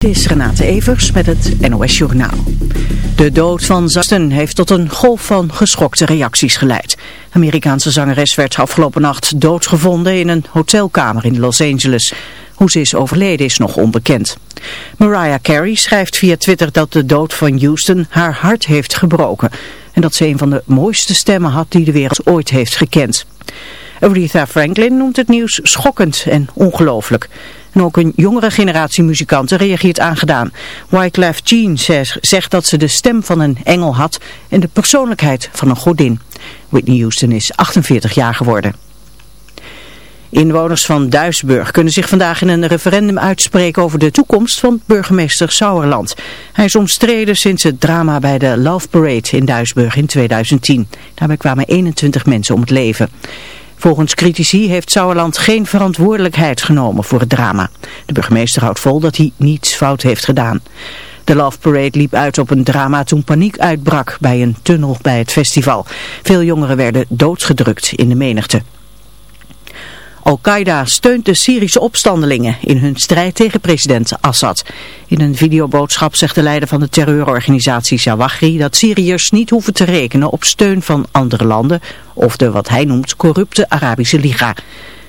Dit is Renate Evers met het NOS Journaal. De dood van Zasten heeft tot een golf van geschokte reacties geleid. Amerikaanse zangeres werd afgelopen nacht doodgevonden in een hotelkamer in Los Angeles. Hoe ze is overleden is nog onbekend. Mariah Carey schrijft via Twitter dat de dood van Houston haar hart heeft gebroken. En dat ze een van de mooiste stemmen had die de wereld ooit heeft gekend. Aretha Franklin noemt het nieuws schokkend en ongelooflijk. En ook een jongere generatie muzikanten reageert aangedaan. Wyclef Jean zegt dat ze de stem van een engel had en de persoonlijkheid van een godin. Whitney Houston is 48 jaar geworden. Inwoners van Duisburg kunnen zich vandaag in een referendum uitspreken over de toekomst van burgemeester Sauerland. Hij is omstreden sinds het drama bij de Love Parade in Duisburg in 2010. Daarbij kwamen 21 mensen om het leven. Volgens critici heeft Sauerland geen verantwoordelijkheid genomen voor het drama. De burgemeester houdt vol dat hij niets fout heeft gedaan. De Love Parade liep uit op een drama toen paniek uitbrak bij een tunnel bij het festival. Veel jongeren werden doodgedrukt in de menigte. Al-Qaeda steunt de Syrische opstandelingen in hun strijd tegen president Assad. In een videoboodschap zegt de leider van de terreurorganisatie Zawahri dat Syriërs niet hoeven te rekenen op steun van andere landen of de wat hij noemt corrupte Arabische Liga.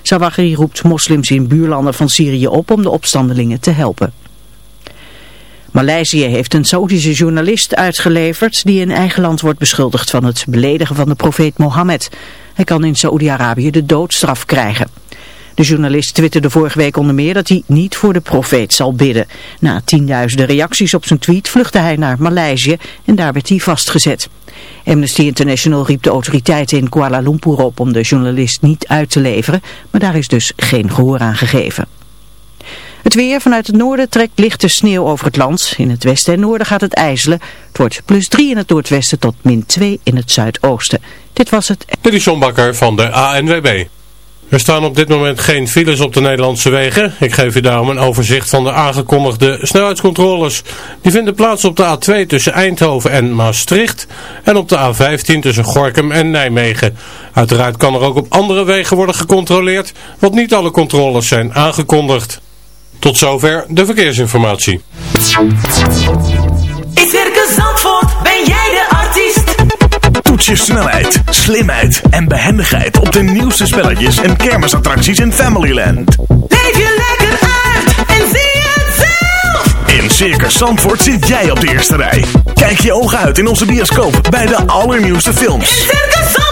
Zawahri roept moslims in buurlanden van Syrië op om de opstandelingen te helpen. Maleisië heeft een Saoedische journalist uitgeleverd die in eigen land wordt beschuldigd van het beledigen van de profeet Mohammed. Hij kan in Saoedi-Arabië de doodstraf krijgen. De journalist twitterde vorige week onder meer dat hij niet voor de profeet zal bidden. Na tienduizenden reacties op zijn tweet vluchtte hij naar Maleisië en daar werd hij vastgezet. Amnesty International riep de autoriteiten in Kuala Lumpur op om de journalist niet uit te leveren, maar daar is dus geen gehoor aan gegeven. Het weer vanuit het noorden trekt lichte sneeuw over het land. In het westen en noorden gaat het ijzelen. Het wordt plus 3 in het noordwesten tot min 2 in het zuidoosten. Dit was het... Dit is van de ANWB. Er staan op dit moment geen files op de Nederlandse wegen. Ik geef u daarom een overzicht van de aangekondigde snelheidscontroles. Die vinden plaats op de A2 tussen Eindhoven en Maastricht en op de A15 tussen Gorkum en Nijmegen. Uiteraard kan er ook op andere wegen worden gecontroleerd, want niet alle controles zijn aangekondigd. Tot zover de verkeersinformatie. In Circus Zandvoort ben jij de artiest. Toets je snelheid, slimheid en behendigheid op de nieuwste spelletjes en kermisattracties in Familyland. Leef je lekker uit en zie het zelf. In Circus Zandvoort zit jij op de eerste rij. Kijk je ogen uit in onze bioscoop bij de allernieuwste films. In Circus Zandvoort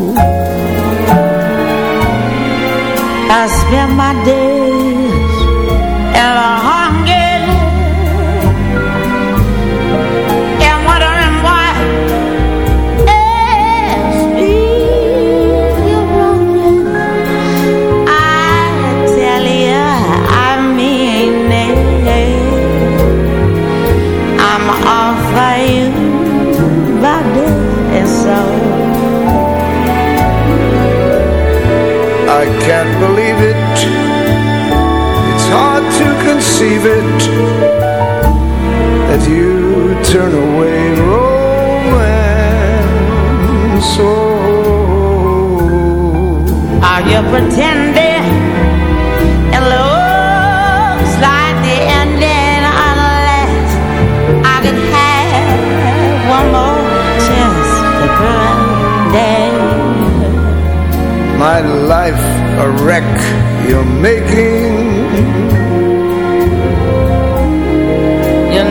I spend my receive it That you turn away romance. Oh. Are you pretending? It looks like the ending Unless I could have one more chance to grande My life a wreck you're making.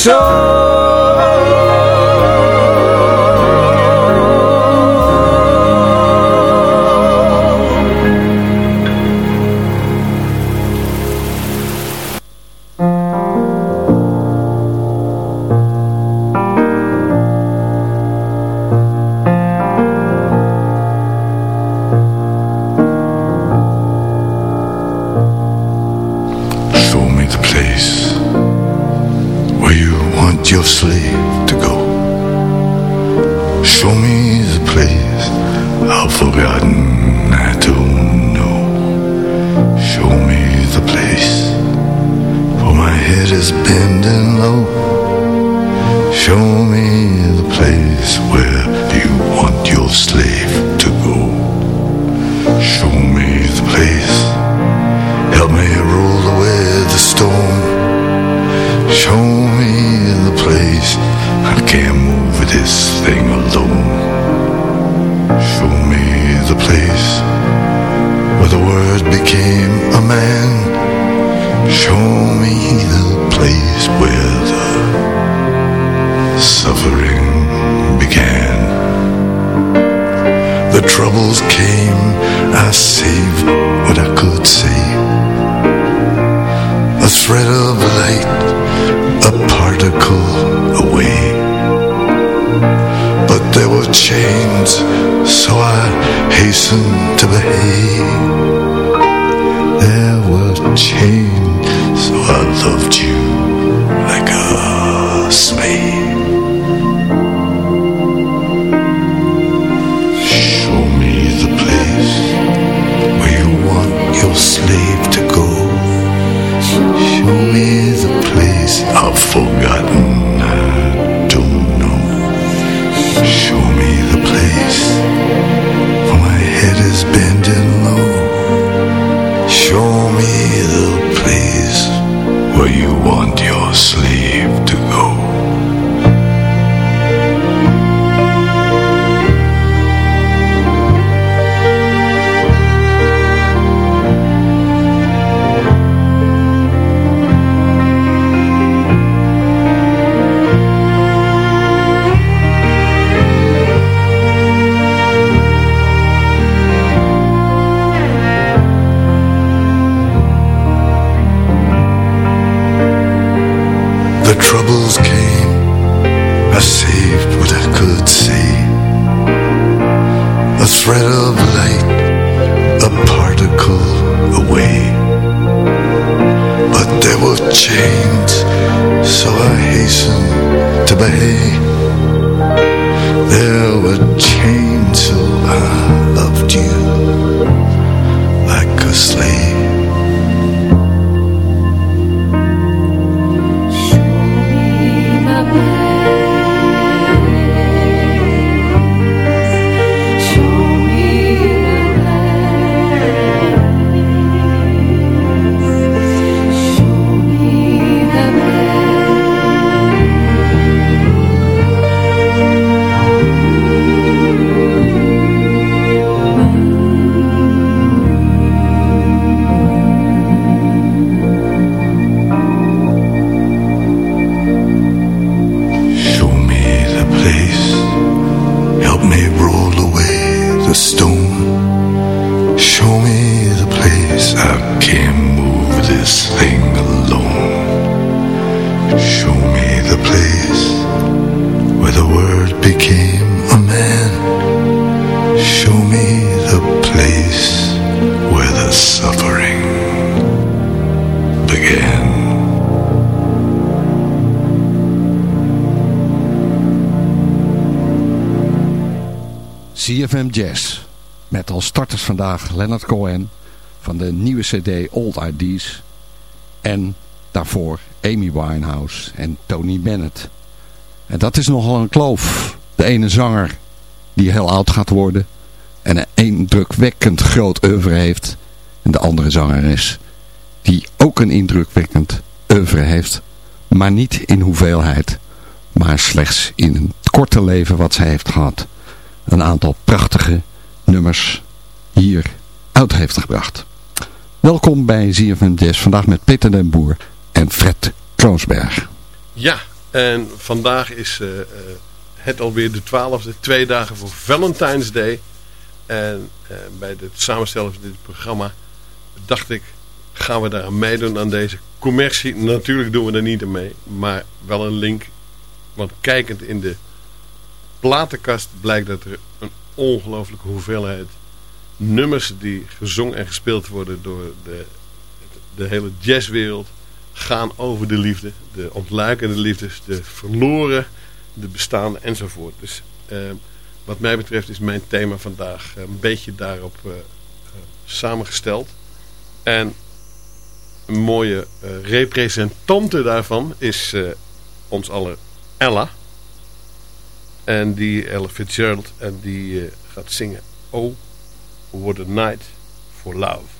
zo. Jazz. Met als starters vandaag Leonard Cohen van de nieuwe cd Old IDs. En daarvoor Amy Winehouse en Tony Bennett. En dat is nogal een kloof. De ene zanger die heel oud gaat worden en een indrukwekkend groot oeuvre heeft. En de andere zangeres die ook een indrukwekkend oeuvre heeft. Maar niet in hoeveelheid, maar slechts in een korte leven wat zij heeft gehad. Een aantal prachtige nummers hier uit heeft gebracht. Welkom bij ZFM Jazz, vandaag met Peter den Boer en Fred Kroonsberg. Ja, en vandaag is uh, uh, het alweer de twaalfde, twee dagen voor Valentine's Day. En uh, bij het samenstellen van dit programma dacht ik, gaan we daar aan meedoen aan deze commercie? Natuurlijk doen we er niet aan mee, maar wel een link. Want kijkend in de platenkast blijkt dat er een ongelooflijke hoeveelheid nummers die gezongen en gespeeld worden door de, de hele jazzwereld gaan over de liefde, de ontluikende liefdes, de verloren, de bestaande enzovoort. Dus eh, wat mij betreft is mijn thema vandaag een beetje daarop uh, uh, samengesteld. En een mooie uh, representante daarvan is ons aller Ella. En die Ella Fitzgerald en die gaat zingen Oh, what a night for love.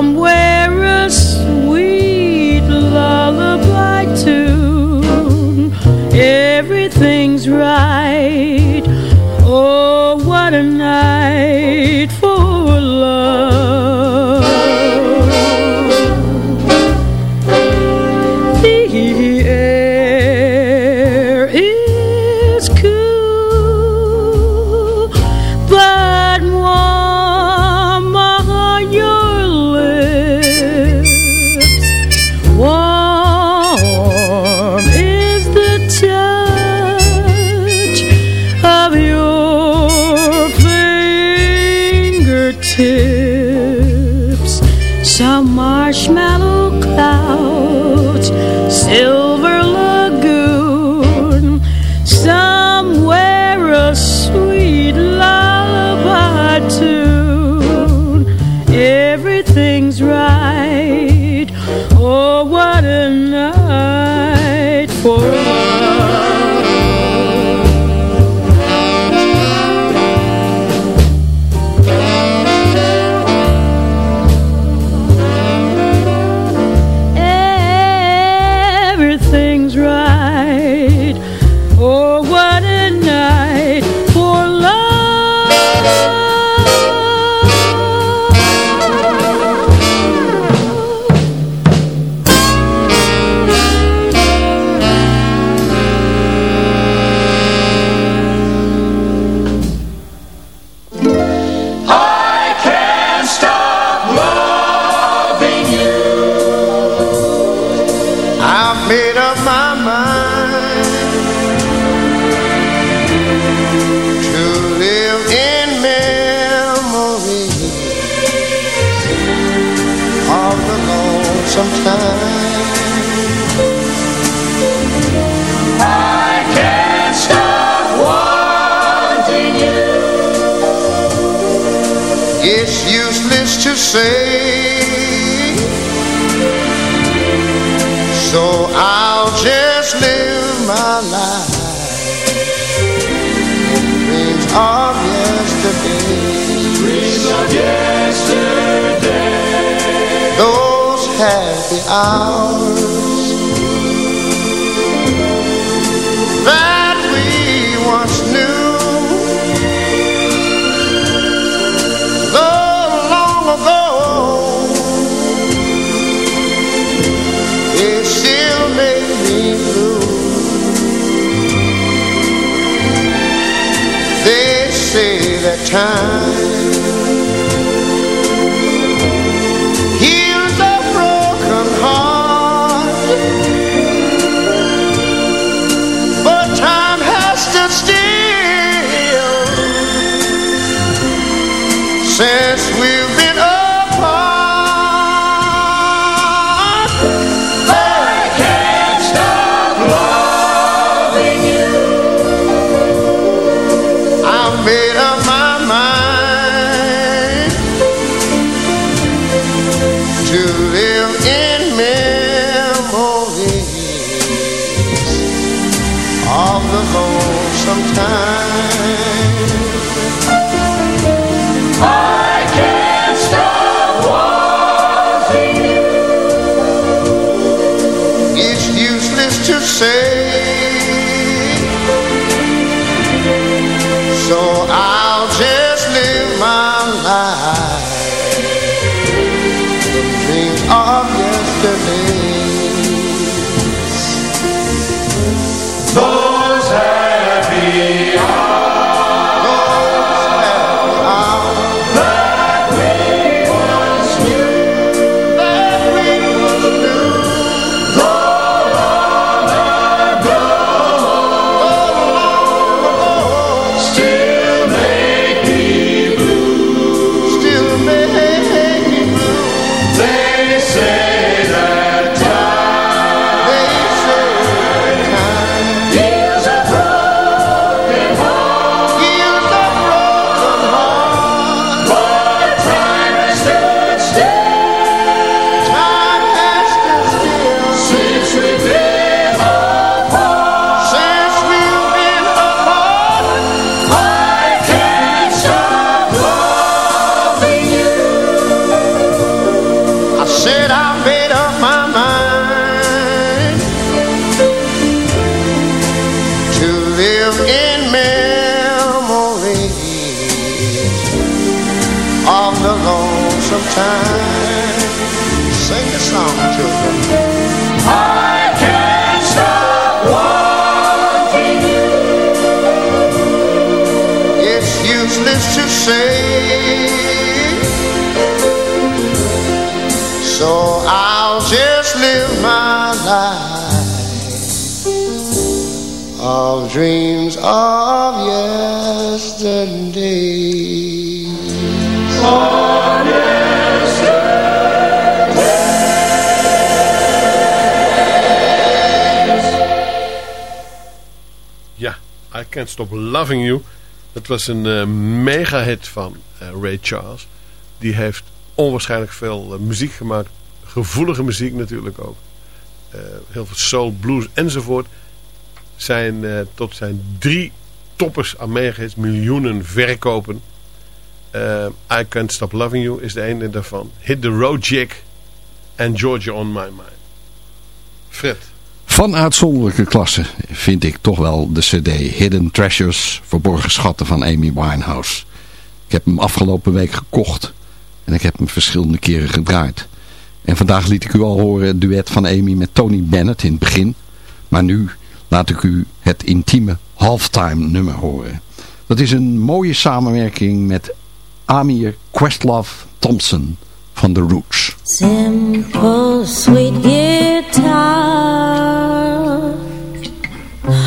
Somewhere a sweet lullaby tune. Everything's right. Say. So I'll just live my life. Dreams of yesterday. Dreams of yesterday. Those happy hours time dreams of yesterday. Of Ja, I Can't Stop Loving You. Dat was een eh, mega hit van eh, Ray Charles. Die heeft onwaarschijnlijk veel eh, muziek gemaakt. Gevoelige muziek natuurlijk ook. Heel veel soul, blues enzovoort. Zijn eh, tot zijn drie toppers aan. Miljoenen verkopen. Eh, I Can't Stop Loving You is de ene daarvan. Hit the Road Jig. En Georgia on My Mind. Fred. Van uitzonderlijke klasse vind ik toch wel de cd Hidden Treasures, Verborgen Schatten van Amy Winehouse. Ik heb hem afgelopen week gekocht en ik heb hem verschillende keren gedraaid. En vandaag liet ik u al horen het duet van Amy met Tony Bennett in het begin. Maar nu laat ik u het intieme halftime nummer horen. Dat is een mooie samenwerking met Amir Questlove Thompson van The Roots. Simple sweet guitar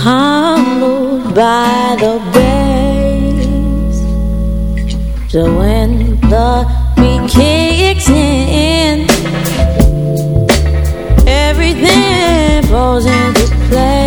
Humbled by the bass So when the beat kicks in Everything falls into place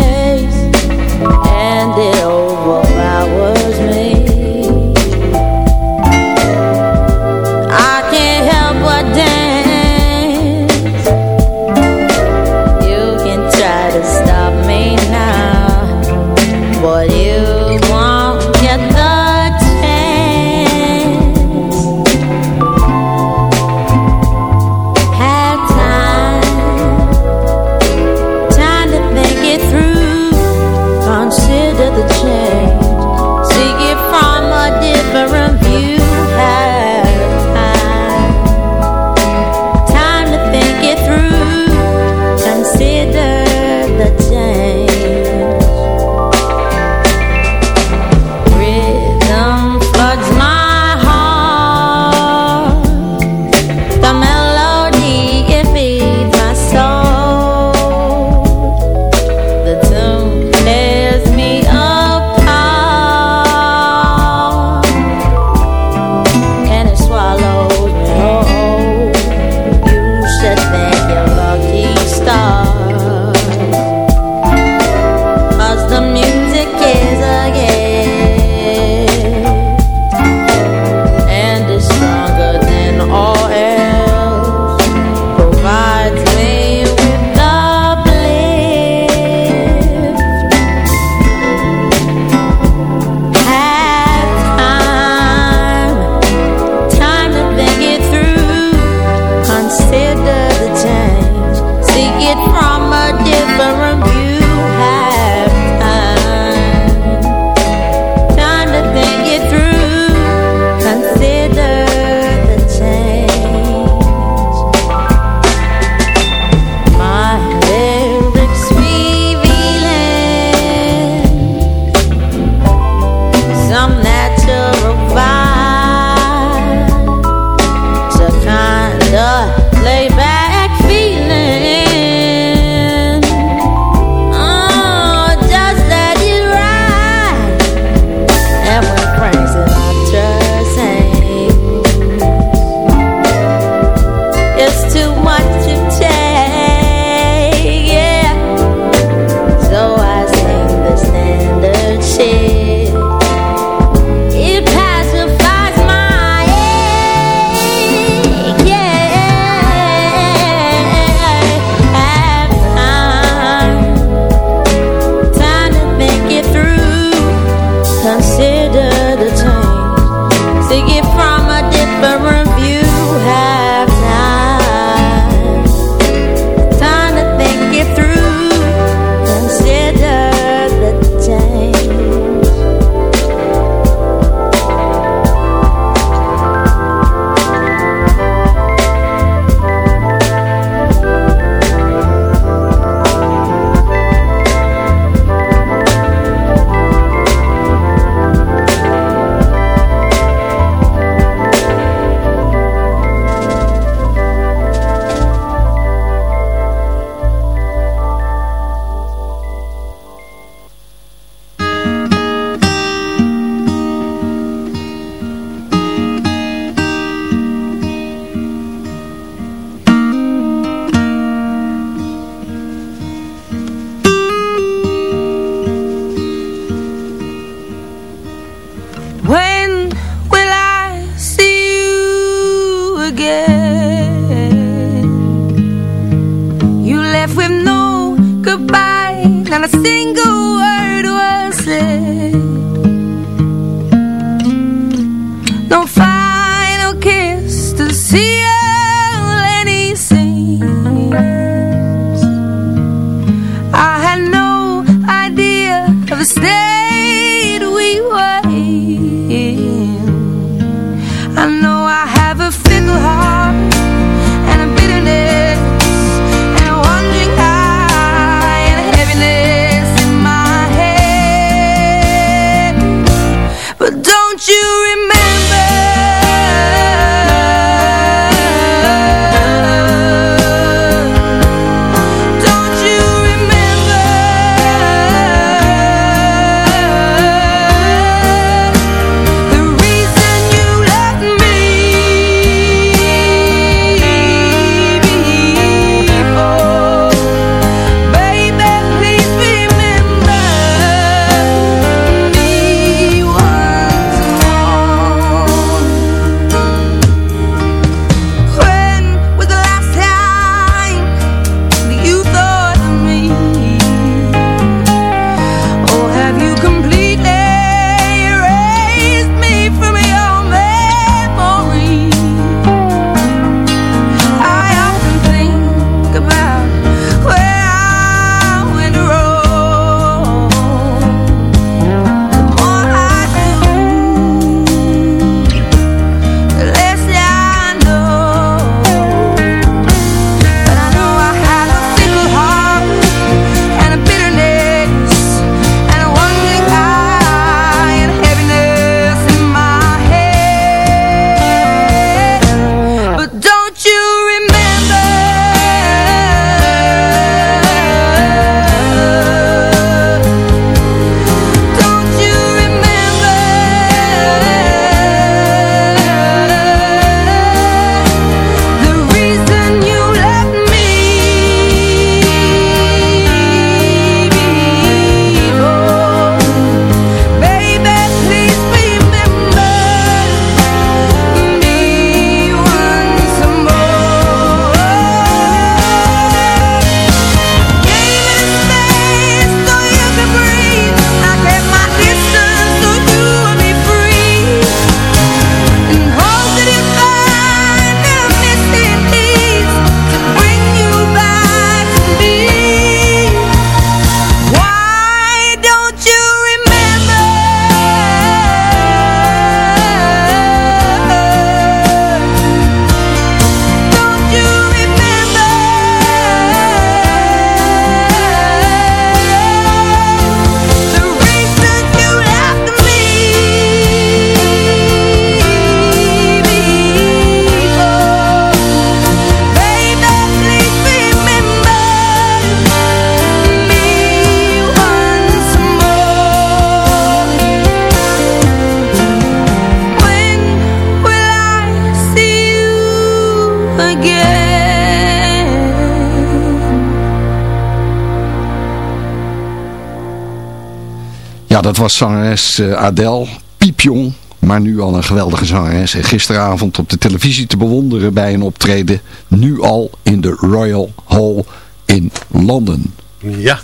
Ja, dat was zangeres uh, Adele, piepjong, maar nu al een geweldige zangeres. En gisteravond op de televisie te bewonderen bij een optreden, nu al in de Royal Hall in Londen. Ja,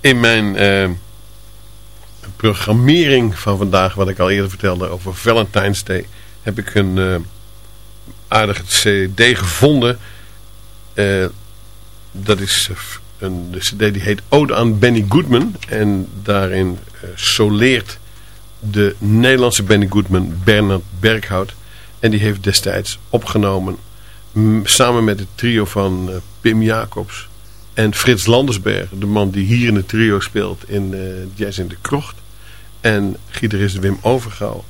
in mijn uh, programmering van vandaag, wat ik al eerder vertelde over Valentine's Day, heb ik een uh, aardige cd gevonden. Dat is een cd die heet Ode aan Benny Goodman. En daarin soleert de Nederlandse Benny Goodman Bernard Berghout. En die heeft destijds opgenomen samen met het trio van Pim Jacobs en Frits Landersberg, de man die hier in het trio speelt in uh, Jazz in de Krocht. En gitarist Wim Overgouw.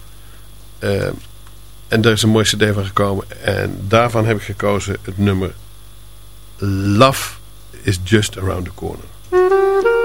En daar is een mooie cd van gekomen. En daarvan heb ik gekozen het nummer Love is Just Around the Corner.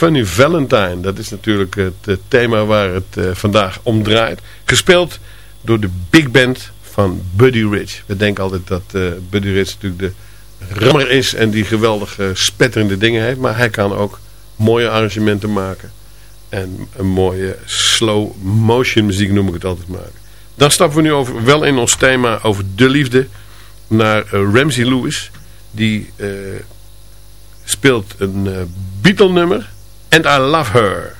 Funny Valentine. Dat is natuurlijk het thema waar het uh, vandaag om draait. Gespeeld door de big band van Buddy Rich. We denken altijd dat uh, Buddy Rich natuurlijk de rammer is en die geweldige spetterende dingen heeft. Maar hij kan ook mooie arrangementen maken. En een mooie slow motion muziek noem ik het altijd maken. Dan stappen we nu over, wel in ons thema over de liefde naar Ramsey Lewis. Die speelt een uh, Beatle nummer. And I Love Her.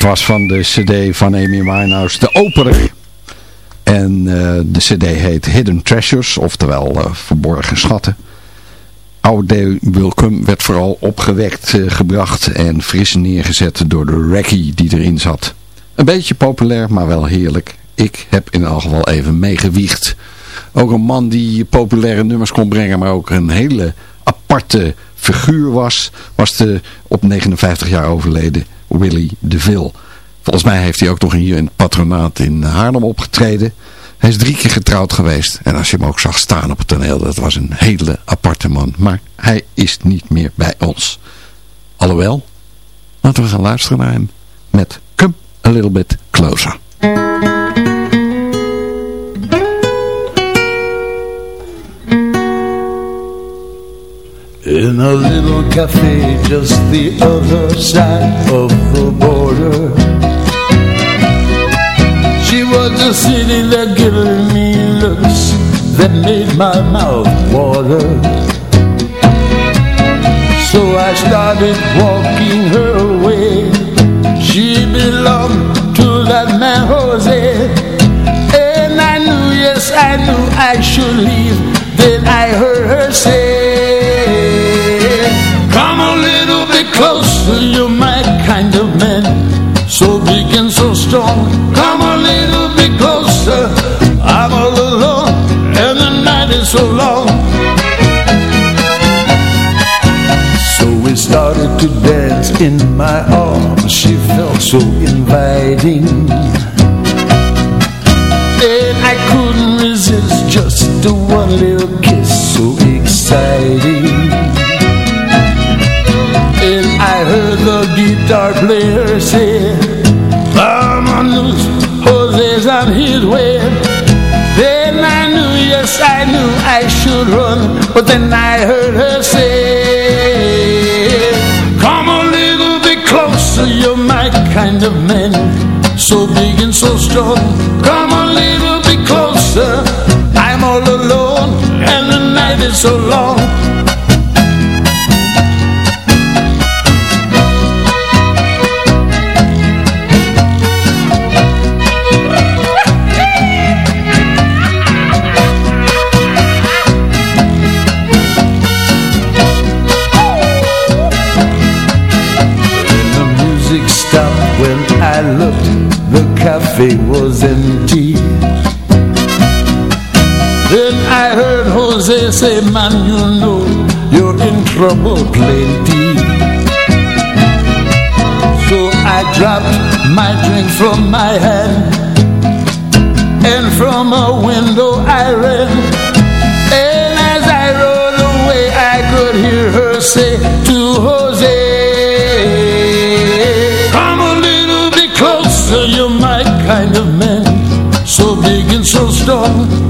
Dat was van de cd van Amy Winehouse, de opener. En uh, de cd heet Hidden Treasures, oftewel uh, Verborgen Schatten. Oude Wilcom werd vooral opgewekt uh, gebracht en fris neergezet door de reggae die erin zat. Een beetje populair, maar wel heerlijk. Ik heb in elk geval even meegewiegd. Ook een man die populaire nummers kon brengen, maar ook een hele aparte figuur was, was de op 59 jaar overleden Willy DeVille. Volgens mij heeft hij ook nog hier in het patronaat in Haarlem opgetreden. Hij is drie keer getrouwd geweest. En als je hem ook zag staan op het toneel, dat was een hele aparte man. Maar hij is niet meer bij ons. Alhoewel, laten we gaan luisteren naar hem met Come A Little Bit Closer. In a little cafe just the other side of the border. She was just sitting there giving me looks that made my mouth water. So I started walking her way. She belonged to that man Jose. And I knew, yes I knew I should leave. Then I heard her say closer, you're my kind of man. So big and so strong. Come a little bit closer. I'm all alone And the night is so long. So we started to dance in my arms. She felt so inviting. And I couldn't resist Just the one little kiss. So exciting heard the guitar player say Vamos, Jose's on his way. Then I knew, yes I knew I should run But then I heard her say Come a little bit closer, you're my kind of man So big and so strong. Come a little bit closer I'm all alone and the night is so long plenty. So I dropped my drink from my hand And from a window I ran. And as I rode away I could hear her say to Jose Come a little bit closer, you're my kind of man. So big and so strong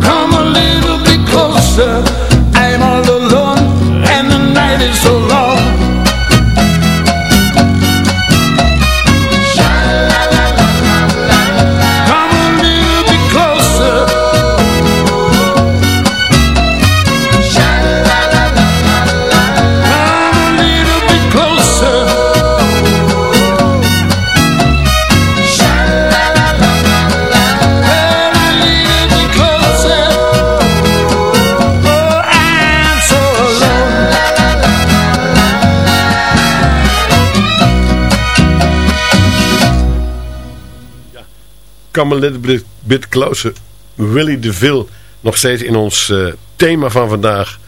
A little bit closer. Willy DeVille. Nog steeds in ons uh, thema van vandaag.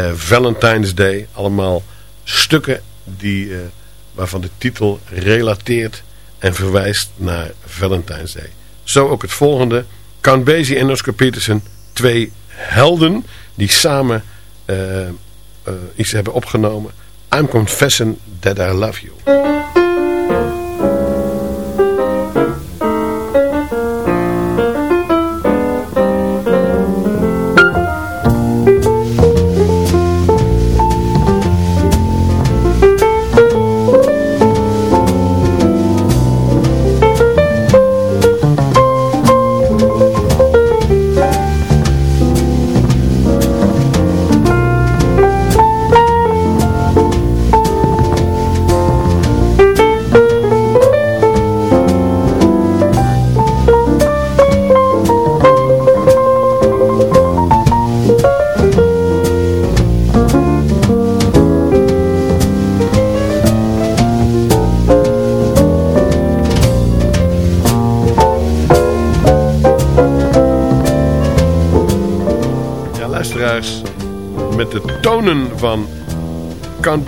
Uh, Valentine's Day. Allemaal stukken die, uh, waarvan de titel relateert en verwijst naar Valentine's Day. Zo ook het volgende. Count Basie en Oscar Peterson. Twee helden die samen iets hebben opgenomen. I'm confessing that I love you.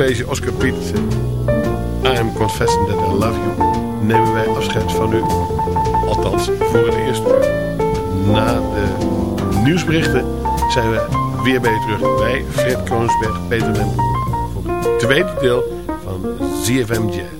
Oscar Peterson. I am confessing that I love you. Nemen wij afscheid van u. Althans, voor het eerste uur. Na de nieuwsberichten zijn we weer bij terug. Bij Fred Kroonsberg, Peter. Voor het tweede deel van ZFM Jazz.